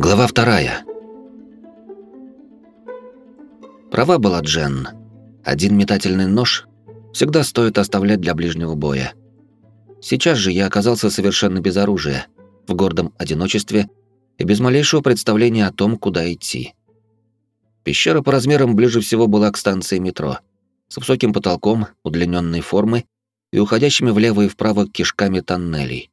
Глава вторая. Права была Джен. Один метательный нож всегда стоит оставлять для ближнего боя. Сейчас же я оказался совершенно без оружия, в гордом одиночестве и без малейшего представления о том, куда идти. Пещера по размерам ближе всего была к станции метро, с высоким потолком, удлиненной формы и уходящими влево и вправо кишками тоннелей.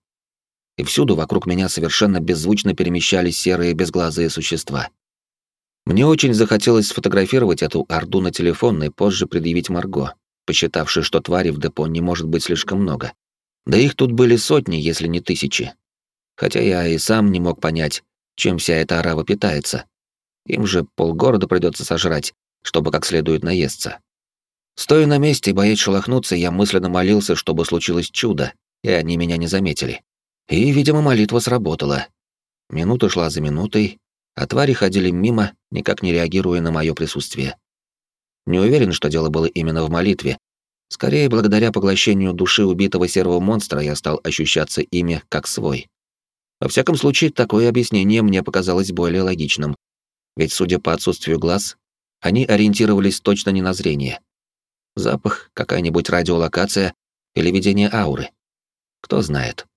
И всюду вокруг меня совершенно беззвучно перемещались серые безглазые существа. Мне очень захотелось сфотографировать эту орду на телефон и позже предъявить Марго, посчитавшей, что тварей в депо не может быть слишком много. Да их тут были сотни, если не тысячи. Хотя я и сам не мог понять, чем вся эта арава питается. Им же полгорода придется сожрать, чтобы как следует наесться. Стоя на месте, боясь шелохнуться, я мысленно молился, чтобы случилось чудо, и они меня не заметили. И, видимо, молитва сработала. Минута шла за минутой, а твари ходили мимо, никак не реагируя на мое присутствие. Не уверен, что дело было именно в молитве. Скорее, благодаря поглощению души убитого серого монстра я стал ощущаться ими как свой. Во всяком случае, такое объяснение мне показалось более логичным. Ведь, судя по отсутствию глаз, они ориентировались точно не на зрение. Запах, какая-нибудь радиолокация или видение ауры. Кто знает.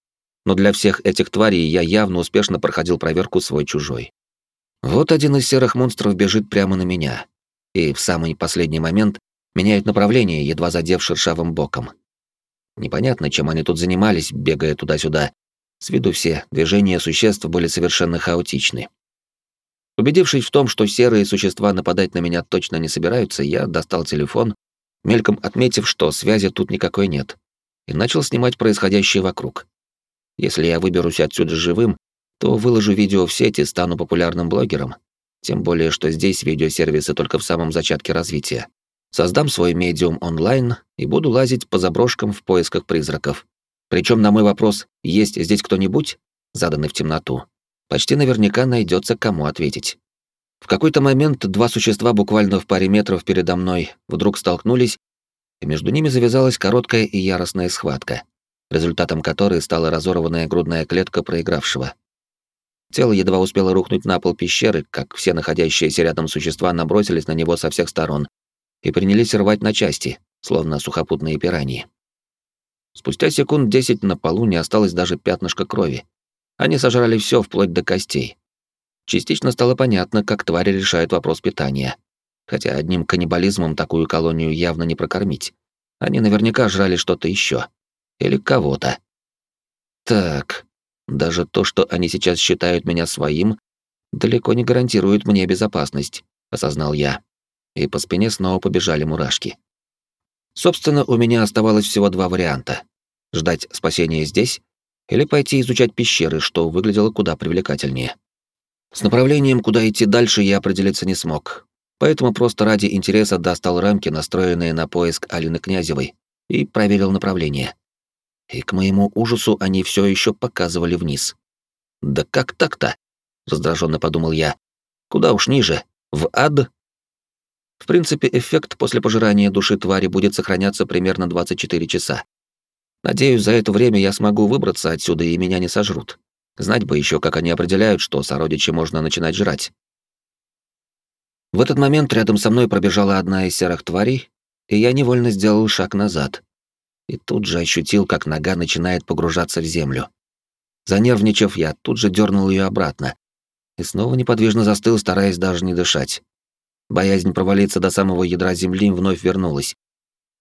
Но для всех этих тварей я явно успешно проходил проверку свой-чужой. Вот один из серых монстров бежит прямо на меня. И в самый последний момент меняет направление, едва задев шершавым боком. Непонятно, чем они тут занимались, бегая туда-сюда. С виду все движения существ были совершенно хаотичны. Убедившись в том, что серые существа нападать на меня точно не собираются, я достал телефон, мельком отметив, что связи тут никакой нет, и начал снимать происходящее вокруг. Если я выберусь отсюда живым, то выложу видео в сеть и стану популярным блогером. Тем более, что здесь видеосервисы только в самом зачатке развития. Создам свой медиум онлайн и буду лазить по заброшкам в поисках призраков. Причем на мой вопрос «Есть здесь кто-нибудь?» заданный в темноту, почти наверняка найдется кому ответить. В какой-то момент два существа буквально в паре метров передо мной вдруг столкнулись, и между ними завязалась короткая и яростная схватка, результатом которой стала разорванная грудная клетка проигравшего. Тело едва успело рухнуть на пол пещеры, как все находящиеся рядом существа набросились на него со всех сторон и принялись рвать на части, словно сухопутные пираньи. Спустя секунд десять на полу не осталось даже пятнышка крови. Они сожрали все вплоть до костей. Частично стало понятно, как твари решают вопрос питания. Хотя одним каннибализмом такую колонию явно не прокормить. Они наверняка жрали что-то еще. Или кого-то. Так, даже то, что они сейчас считают меня своим, далеко не гарантирует мне безопасность, осознал я. И по спине снова побежали мурашки. Собственно, у меня оставалось всего два варианта. Ждать спасения здесь или пойти изучать пещеры, что выглядело куда привлекательнее. С направлением, куда идти дальше, я определиться не смог. Поэтому просто ради интереса достал рамки, настроенные на поиск Алины Князевой, и проверил направление и к моему ужасу они все еще показывали вниз. «Да как так-то?» — раздраженно подумал я. «Куда уж ниже? В ад?» В принципе, эффект после пожирания души твари будет сохраняться примерно 24 часа. Надеюсь, за это время я смогу выбраться отсюда и меня не сожрут. Знать бы еще, как они определяют, что сородичи можно начинать жрать. В этот момент рядом со мной пробежала одна из серых тварей, и я невольно сделал шаг назад, и тут же ощутил, как нога начинает погружаться в землю. Занервничав, я тут же дернул ее обратно и снова неподвижно застыл, стараясь даже не дышать. Боязнь провалиться до самого ядра земли вновь вернулась.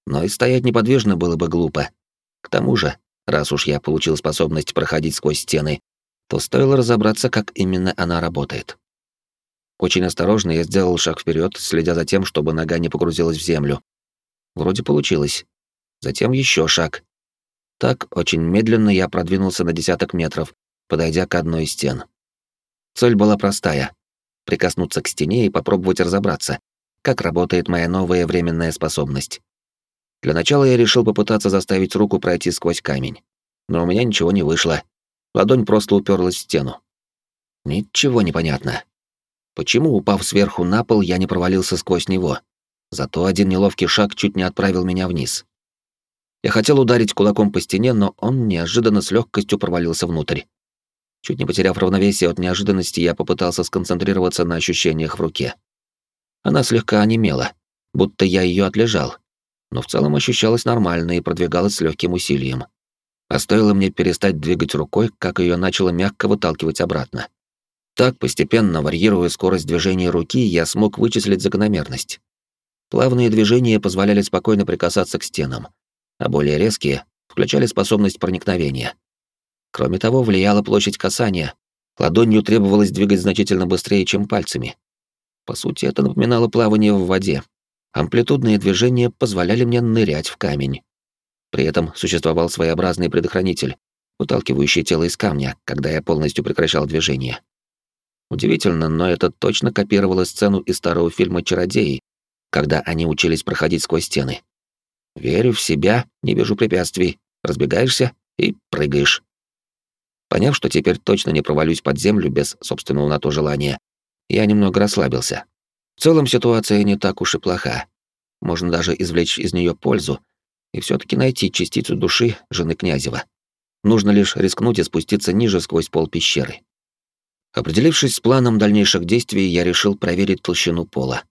Но и стоять неподвижно было бы глупо. К тому же, раз уж я получил способность проходить сквозь стены, то стоило разобраться, как именно она работает. Очень осторожно я сделал шаг вперед, следя за тем, чтобы нога не погрузилась в землю. Вроде получилось затем еще шаг. Так, очень медленно я продвинулся на десяток метров, подойдя к одной из стен. Цель была простая — прикоснуться к стене и попробовать разобраться, как работает моя новая временная способность. Для начала я решил попытаться заставить руку пройти сквозь камень. Но у меня ничего не вышло. Ладонь просто уперлась в стену. Ничего не понятно. Почему, упав сверху на пол, я не провалился сквозь него? Зато один неловкий шаг чуть не отправил меня вниз. Я хотел ударить кулаком по стене, но он неожиданно с легкостью провалился внутрь. Чуть не потеряв равновесие от неожиданности, я попытался сконцентрироваться на ощущениях в руке. Она слегка онемела, будто я ее отлежал, но в целом ощущалась нормально и продвигалась с легким усилием. А стоило мне перестать двигать рукой, как ее начало мягко выталкивать обратно. Так, постепенно варьируя скорость движения руки, я смог вычислить закономерность. Плавные движения позволяли спокойно прикасаться к стенам, а более резкие включали способность проникновения. Кроме того, влияла площадь касания. Ладонью требовалось двигать значительно быстрее, чем пальцами. По сути, это напоминало плавание в воде. Амплитудные движения позволяли мне нырять в камень. При этом существовал своеобразный предохранитель, выталкивающий тело из камня, когда я полностью прекращал движение. Удивительно, но это точно копировало сцену из старого фильма «Чародеи», когда они учились проходить сквозь стены. Верю в себя, не вижу препятствий, разбегаешься и прыгаешь. Поняв, что теперь точно не провалюсь под землю без собственного на то желания, я немного расслабился. В целом ситуация не так уж и плоха. Можно даже извлечь из нее пользу и все таки найти частицу души жены Князева. Нужно лишь рискнуть и спуститься ниже сквозь пол пещеры. Определившись с планом дальнейших действий, я решил проверить толщину пола.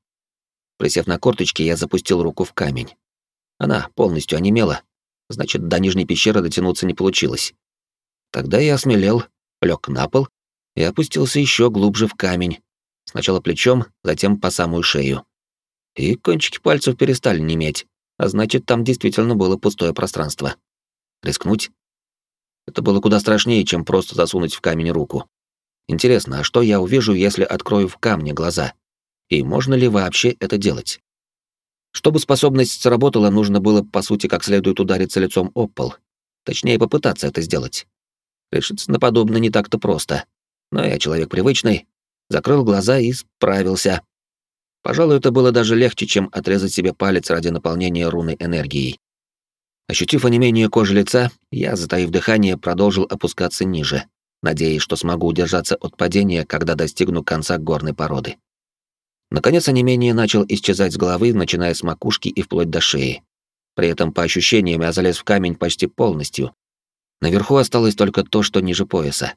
Присев на корточки, я запустил руку в камень. Она полностью онемела, значит, до нижней пещеры дотянуться не получилось. Тогда я осмелел, лег на пол и опустился еще глубже в камень, сначала плечом, затем по самую шею. И кончики пальцев перестали неметь, а значит, там действительно было пустое пространство. Рискнуть? Это было куда страшнее, чем просто засунуть в камень руку. Интересно, а что я увижу, если открою в камне глаза? И можно ли вообще это делать? Чтобы способность сработала, нужно было, по сути, как следует удариться лицом об пол. Точнее, попытаться это сделать. Решиться на подобное не так-то просто. Но я человек привычный, закрыл глаза и справился. Пожалуй, это было даже легче, чем отрезать себе палец ради наполнения руны энергией. Ощутив онемение кожи лица, я, затаив дыхание, продолжил опускаться ниже, надеясь, что смогу удержаться от падения, когда достигну конца горной породы. Наконец онемение начал исчезать с головы, начиная с макушки и вплоть до шеи. При этом, по ощущениям, я залез в камень почти полностью, Наверху осталось только то, что ниже пояса.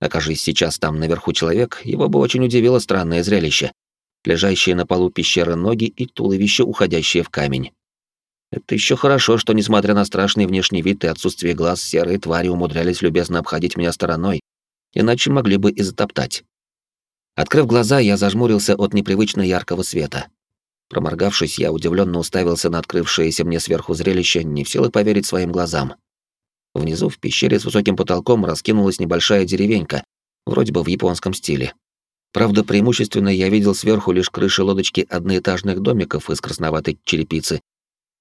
Окажись сейчас там наверху человек, его бы очень удивило странное зрелище. Лежащие на полу пещеры ноги и туловище, уходящее в камень. Это еще хорошо, что, несмотря на страшный внешний вид и отсутствие глаз, серые твари умудрялись любезно обходить меня стороной, иначе могли бы и затоптать. Открыв глаза, я зажмурился от непривычно яркого света. Проморгавшись, я удивленно уставился на открывшееся мне сверху зрелище, не в силах поверить своим глазам. Внизу в пещере с высоким потолком раскинулась небольшая деревенька, вроде бы в японском стиле. Правда, преимущественно я видел сверху лишь крыши лодочки одноэтажных домиков из красноватой черепицы,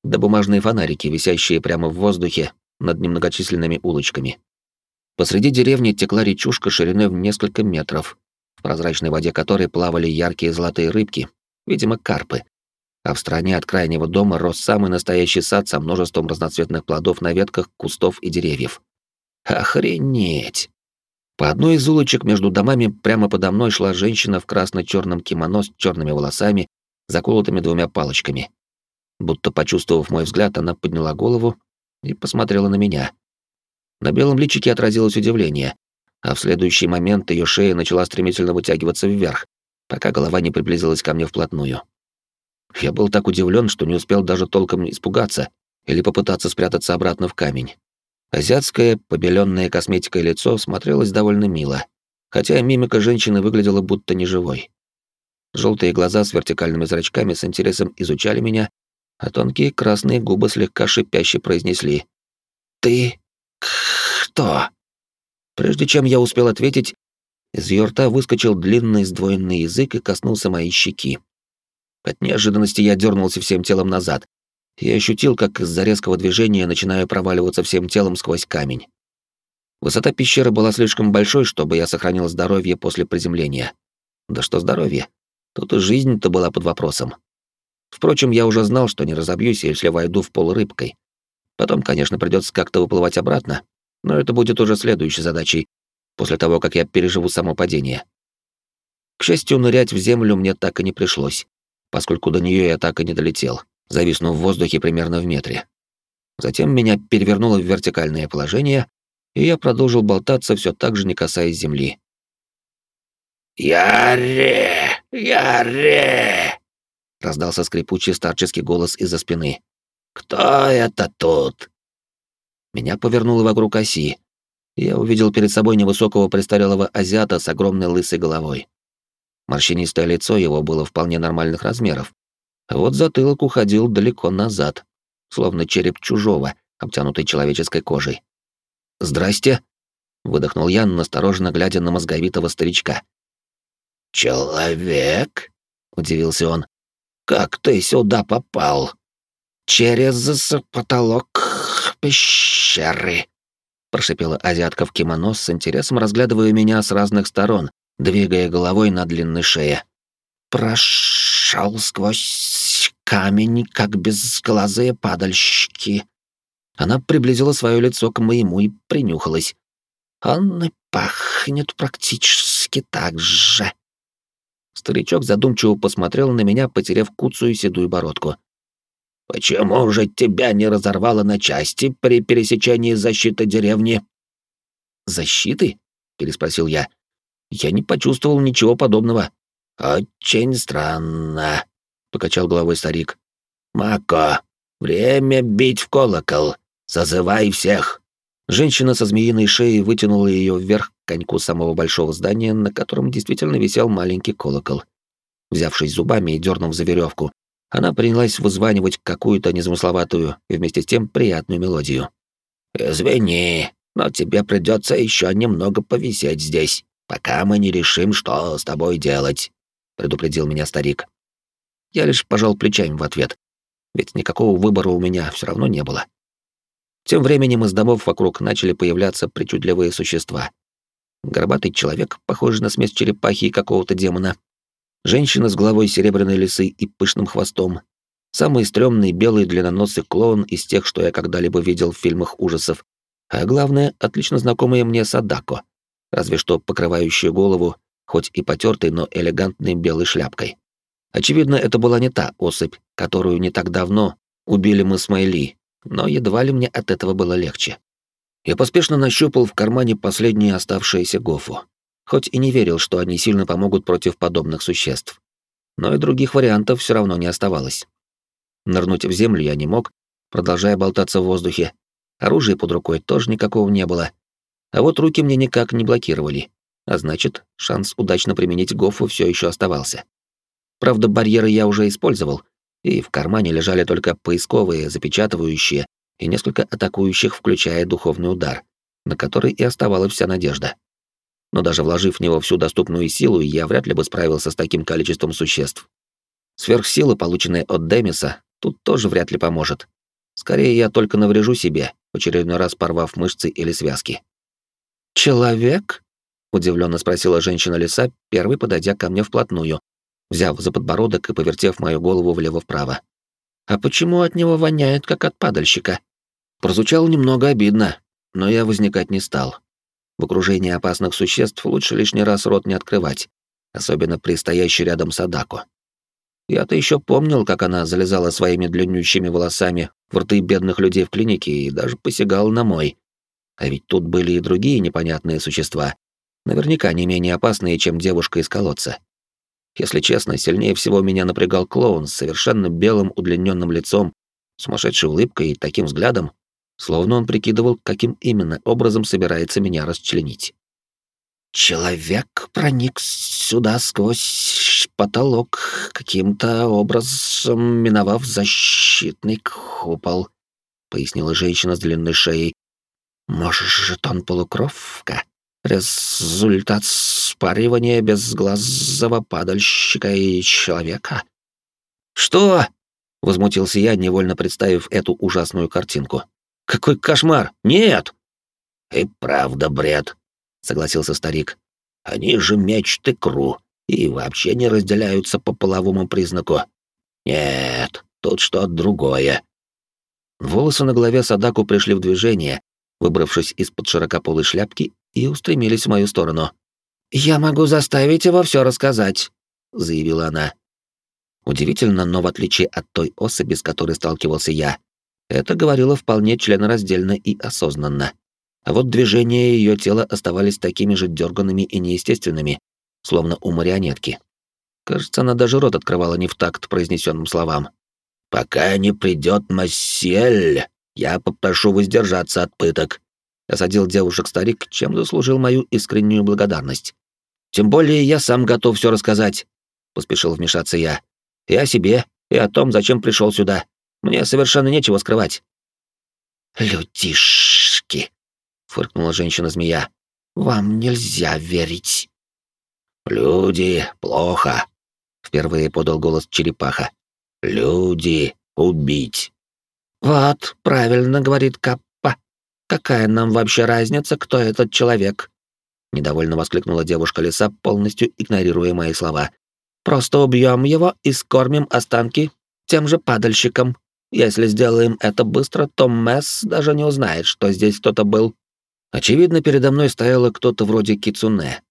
да бумажные фонарики, висящие прямо в воздухе над немногочисленными улочками. Посреди деревни текла речушка шириной в несколько метров, в прозрачной воде которой плавали яркие золотые рыбки, видимо, карпы, а в стороне от крайнего дома рос самый настоящий сад со множеством разноцветных плодов на ветках, кустов и деревьев. Охренеть! По одной из улочек между домами прямо подо мной шла женщина в красно черном кимоно с черными волосами, заколотыми двумя палочками. Будто почувствовав мой взгляд, она подняла голову и посмотрела на меня. На белом личике отразилось удивление, а в следующий момент ее шея начала стремительно вытягиваться вверх, пока голова не приблизилась ко мне вплотную. Я был так удивлен, что не успел даже толком испугаться или попытаться спрятаться обратно в камень. Азиатское, побеленное косметикой лицо смотрелось довольно мило, хотя мимика женщины выглядела будто неживой. Желтые глаза с вертикальными зрачками с интересом изучали меня, а тонкие красные губы слегка шипяще произнесли «Ты... кто?» Прежде чем я успел ответить, из ее рта выскочил длинный сдвоенный язык и коснулся моей щеки. От неожиданности я дернулся всем телом назад. Я ощутил, как из-за резкого движения начинаю проваливаться всем телом сквозь камень. Высота пещеры была слишком большой, чтобы я сохранил здоровье после приземления. Да что здоровье? Тут и жизнь-то была под вопросом. Впрочем, я уже знал, что не разобьюсь, если войду в пол рыбкой. Потом, конечно, придется как-то выплывать обратно, но это будет уже следующей задачей, после того, как я переживу само падение. К счастью, нырять в землю мне так и не пришлось поскольку до нее я так и не долетел, зависнув в воздухе примерно в метре. Затем меня перевернуло в вертикальное положение, и я продолжил болтаться, все так же не касаясь земли. «Яре! Яре!» — раздался скрипучий старческий голос из-за спины. «Кто это тут?» Меня повернуло вокруг оси. Я увидел перед собой невысокого престарелого азиата с огромной лысой головой. Морщинистое лицо его было вполне нормальных размеров. Вот затылок уходил далеко назад, словно череп чужого, обтянутый человеческой кожей. «Здрасте!» — выдохнул я, настороженно глядя на мозговитого старичка. «Человек?» — удивился он. «Как ты сюда попал?» «Через потолок пещеры», — прошипела азиатка в кимоно с интересом, разглядывая меня с разных сторон, двигая головой на длинной шее. «Прошел сквозь камень, как безглазые падальщики». Она приблизила свое лицо к моему и принюхалась. «Он и пахнет практически так же». Старичок задумчиво посмотрел на меня, потеряв куцую седую бородку. «Почему же тебя не разорвало на части при пересечении защиты деревни?» «Защиты?» — переспросил я. Я не почувствовал ничего подобного. Очень странно, покачал головой старик. Мако, время бить в колокол. Созывай всех. Женщина со змеиной шеей вытянула ее вверх к коньку самого большого здания, на котором действительно висел маленький колокол. Взявшись зубами и дернув за веревку, она принялась вызванивать какую-то незамысловатую и вместе с тем приятную мелодию. «Извини, но тебе придется еще немного повисеть здесь пока мы не решим, что с тобой делать», — предупредил меня старик. Я лишь пожал плечами в ответ, ведь никакого выбора у меня все равно не было. Тем временем из домов вокруг начали появляться причудливые существа. Горбатый человек, похожий на смесь черепахи и какого-то демона, женщина с головой серебряной лисы и пышным хвостом, самый стрёмный белый длинноносый клоун из тех, что я когда-либо видел в фильмах ужасов, а главное, отлично знакомая мне Садако, разве что покрывающую голову, хоть и потертой, но элегантной белой шляпкой. Очевидно, это была не та особь, которую не так давно убили мы с Майли, но едва ли мне от этого было легче. Я поспешно нащупал в кармане последние оставшиеся гофу, хоть и не верил, что они сильно помогут против подобных существ. Но и других вариантов все равно не оставалось. Нырнуть в землю я не мог, продолжая болтаться в воздухе. Оружия под рукой тоже никакого не было, а вот руки мне никак не блокировали, а значит, шанс удачно применить гофу все еще оставался. Правда, барьеры я уже использовал, и в кармане лежали только поисковые, запечатывающие и несколько атакующих, включая духовный удар, на который и оставалась вся надежда. Но даже вложив в него всю доступную силу, я вряд ли бы справился с таким количеством существ. Сверхсила, полученная от Демиса, тут тоже вряд ли поможет. Скорее, я только наврежу себе, очередной раз порвав мышцы или связки. «Человек?» — удивленно спросила женщина леса, первой подойдя ко мне вплотную, взяв за подбородок и повертев мою голову влево-вправо. «А почему от него воняет, как от падальщика?» Прозвучало немного обидно, но я возникать не стал. В окружении опасных существ лучше лишний раз рот не открывать, особенно при стоящей рядом Садаку. Я-то еще помнил, как она залезала своими длиннющими волосами в рты бедных людей в клинике и даже посягала на мой, а ведь тут были и другие непонятные существа, наверняка не менее опасные, чем девушка из колодца. Если честно, сильнее всего меня напрягал клоун с совершенно белым удлиненным лицом, сумасшедшей улыбкой и таким взглядом, словно он прикидывал, каким именно образом собирается меня расчленить. Человек проник сюда сквозь потолок, каким-то образом миновав защитный купол, пояснила женщина с длинной шеей, может, он полукровка? Результат спаривания безглазого падальщика и человека? Что? Возмутился я, невольно представив эту ужасную картинку. Какой кошмар! Нет! И правда бред, согласился старик. Они же мечты Кру и вообще не разделяются по половому признаку. Нет, тут что-то другое. Волосы на голове Садаку пришли в движение, выбравшись из-под широкополой шляпки, и устремились в мою сторону. «Я могу заставить его все рассказать», — заявила она. Удивительно, но в отличие от той особи, с которой сталкивался я, это говорило вполне членораздельно и осознанно. а вот движения ее тела оставались такими же дерганными и неестественными, словно у марионетки. Кажется, она даже рот открывала не в такт произнесенным словам. «Пока не придет Массель, я попрошу воздержаться от пыток», — осадил девушек старик, чем заслужил мою искреннюю благодарность. «Тем более я сам готов все рассказать», — поспешил вмешаться я. «И о себе, и о том, зачем пришел сюда. Мне совершенно нечего скрывать». «Людишки!» — фыркнула женщина-змея. «Вам нельзя верить». «Люди плохо», — впервые подал голос черепаха. «Люди убить». «Вот, правильно говорит Каппа. Какая нам вообще разница, кто этот человек?» Недовольно воскликнула девушка леса, полностью игнорируя мои слова. «Просто убьем его и скормим останки тем же падальщикам. Если сделаем это быстро, то Месс даже не узнает, что здесь кто-то был». Очевидно, передо мной стояло кто-то вроде кицуне.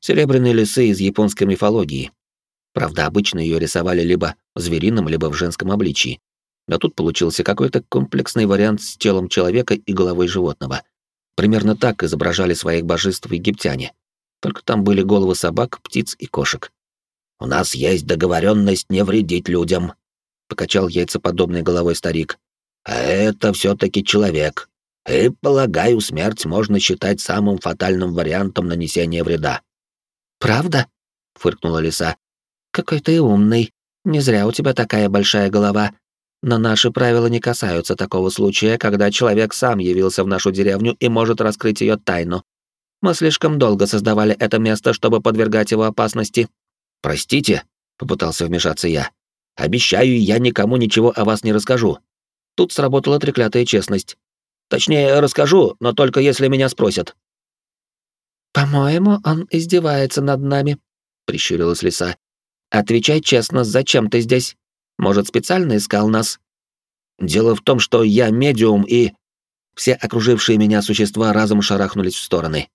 Серебряные лисы из японской мифологии. Правда, обычно ее рисовали либо в зверином, либо в женском обличии. Но тут получился какой-то комплексный вариант с телом человека и головой животного. Примерно так изображали своих божеств египтяне. Только там были головы собак, птиц и кошек. «У нас есть договоренность не вредить людям», — покачал яйцеподобной головой старик. «А это все таки человек. И, полагаю, смерть можно считать самым фатальным вариантом нанесения вреда». «Правда?» — фыркнула лиса. «Какой ты умный. Не зря у тебя такая большая голова. Но наши правила не касаются такого случая, когда человек сам явился в нашу деревню и может раскрыть ее тайну. Мы слишком долго создавали это место, чтобы подвергать его опасности». «Простите», — попытался вмешаться я. «Обещаю, я никому ничего о вас не расскажу». Тут сработала треклятая честность. Точнее, расскажу, но только если меня спросят. «По-моему, он издевается над нами», — прищурилась лиса. «Отвечай честно, зачем ты здесь? Может, специально искал нас?» «Дело в том, что я медиум и...» Все окружившие меня существа разом шарахнулись в стороны.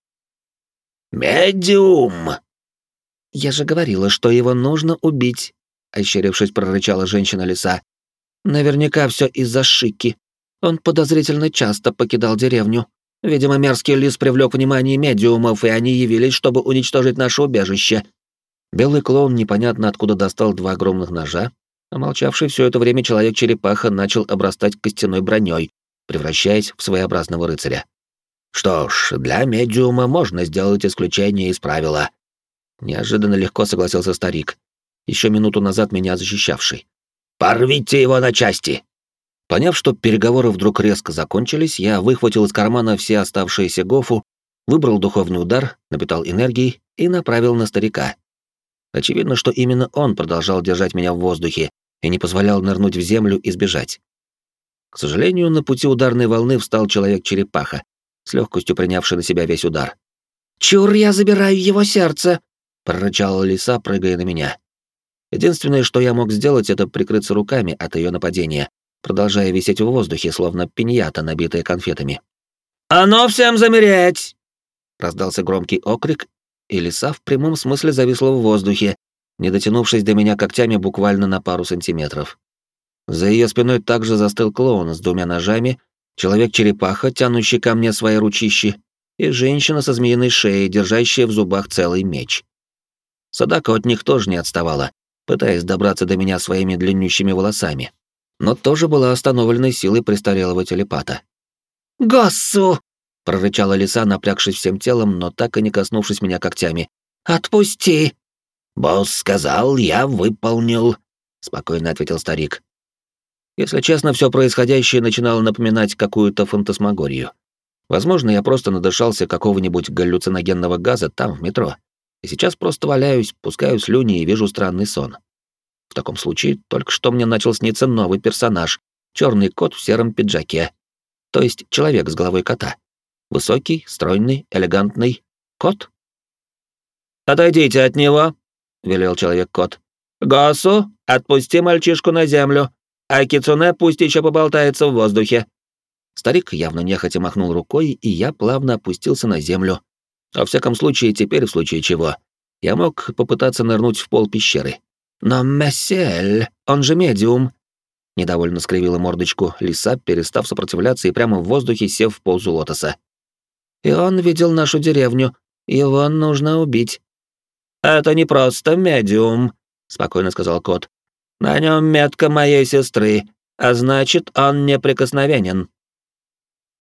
«Медиум!» «Я же говорила, что его нужно убить», — ощерившись, прорычала женщина-лиса. «Наверняка все из-за Шики. Он подозрительно часто покидал деревню. Видимо, мерзкий лис привлек внимание медиумов, и они явились, чтобы уничтожить наше убежище. Белый клоун непонятно откуда достал два огромных ножа, а молчавший все это время человек-черепаха начал обрастать костяной броней, превращаясь в своеобразного рыцаря. «Что ж, для медиума можно сделать исключение из правила». Неожиданно легко согласился старик, еще минуту назад меня защищавший. «Порвите его на части!» Поняв, что переговоры вдруг резко закончились, я выхватил из кармана все оставшиеся гофу, выбрал духовный удар, напитал энергией и направил на старика. Очевидно, что именно он продолжал держать меня в воздухе и не позволял нырнуть в землю и сбежать. К сожалению, на пути ударной волны встал человек-черепаха, с легкостью принявший на себя весь удар. «Чур, я забираю его сердце!» — прорычала лиса, прыгая на меня. Единственное, что я мог сделать, это прикрыться руками от ее нападения, продолжая висеть в воздухе, словно пиньята, набитая конфетами. «А ну всем замереть!» Раздался громкий окрик, и лиса в прямом смысле зависла в воздухе, не дотянувшись до меня когтями буквально на пару сантиметров. За ее спиной также застыл клоун с двумя ножами, человек-черепаха, тянущий ко мне свои ручищи, и женщина со змеиной шеей, держащая в зубах целый меч. Садака от них тоже не отставала, пытаясь добраться до меня своими длиннющими волосами но тоже была остановленной силой престарелого телепата. «Госсу!» — прорычала лиса, напрягшись всем телом, но так и не коснувшись меня когтями. «Отпусти!» «Босс сказал, я выполнил», — спокойно ответил старик. Если честно, все происходящее начинало напоминать какую-то фантасмагорию. Возможно, я просто надышался какого-нибудь галлюциногенного газа там, в метро. И сейчас просто валяюсь, пускаю слюни и вижу странный сон. В таком случае, только что мне начал сниться новый персонаж — черный кот в сером пиджаке. То есть человек с головой кота. Высокий, стройный, элегантный кот. «Отойдите от него», — велел человек-кот. «Госу, отпусти мальчишку на землю, а Кицуне пусть еще поболтается в воздухе». Старик явно нехотя махнул рукой, и я плавно опустился на землю. Во всяком случае, теперь, в случае чего, я мог попытаться нырнуть в пол пещеры. «Но Мессель, он же медиум!» Недовольно скривила мордочку лиса, перестав сопротивляться и прямо в воздухе сев в позу лотоса. И он видел нашу деревню. Его нужно убить». «Это не просто медиум», — спокойно сказал кот. «На нем метка моей сестры, а значит, он неприкосновенен».